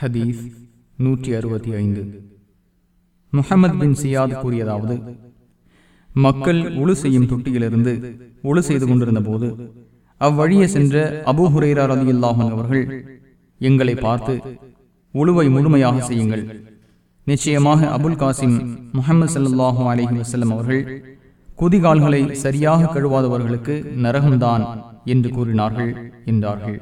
ஹதீஸ் நூற்றி அறுபத்தி ஐந்து. முகமது பின் சியாத் கூறியதாவது மக்கள் உழு செய்யும் தொட்டியிலிருந்து ஒழு செய்து கொண்டிருந்த போது அவ்வழியே சென்ற அபூ ஹுரேரா ரதி அவர்கள் எங்களை பார்த்து உழுவை முழுமையாக செய்யுங்கள். நிச்சயமாக அபுல் காசிம் முகமது சல்லாஹூ அலஹி வசல்லம் அவர்கள் குதிகால்களை சரியாக கழுவாதவர்களுக்கு நரகம்தான் என்று கூறினார்கள் என்றார்கள்.